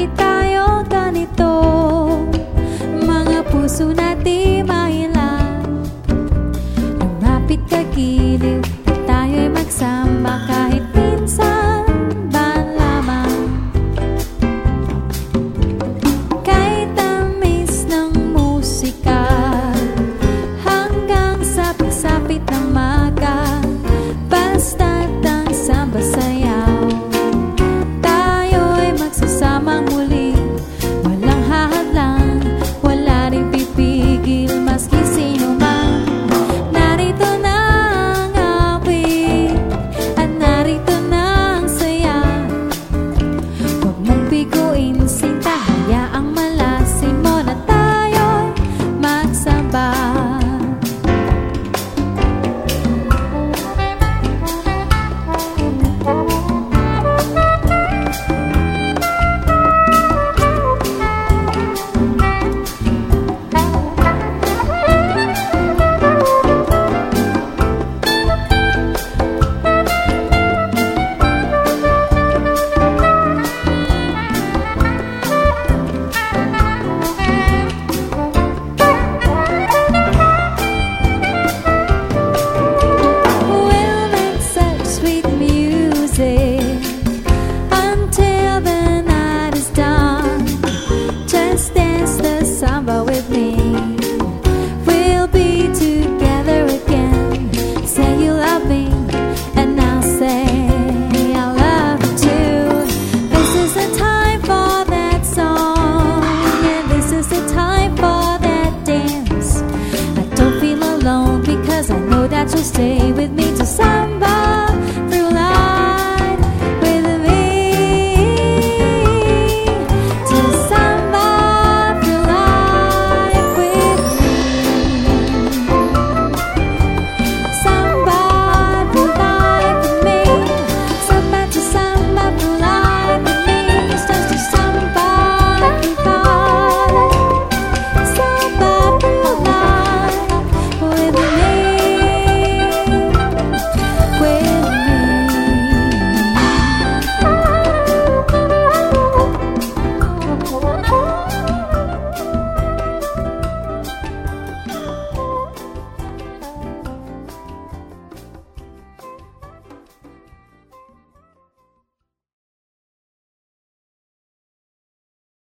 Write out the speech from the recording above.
kita. stay stay.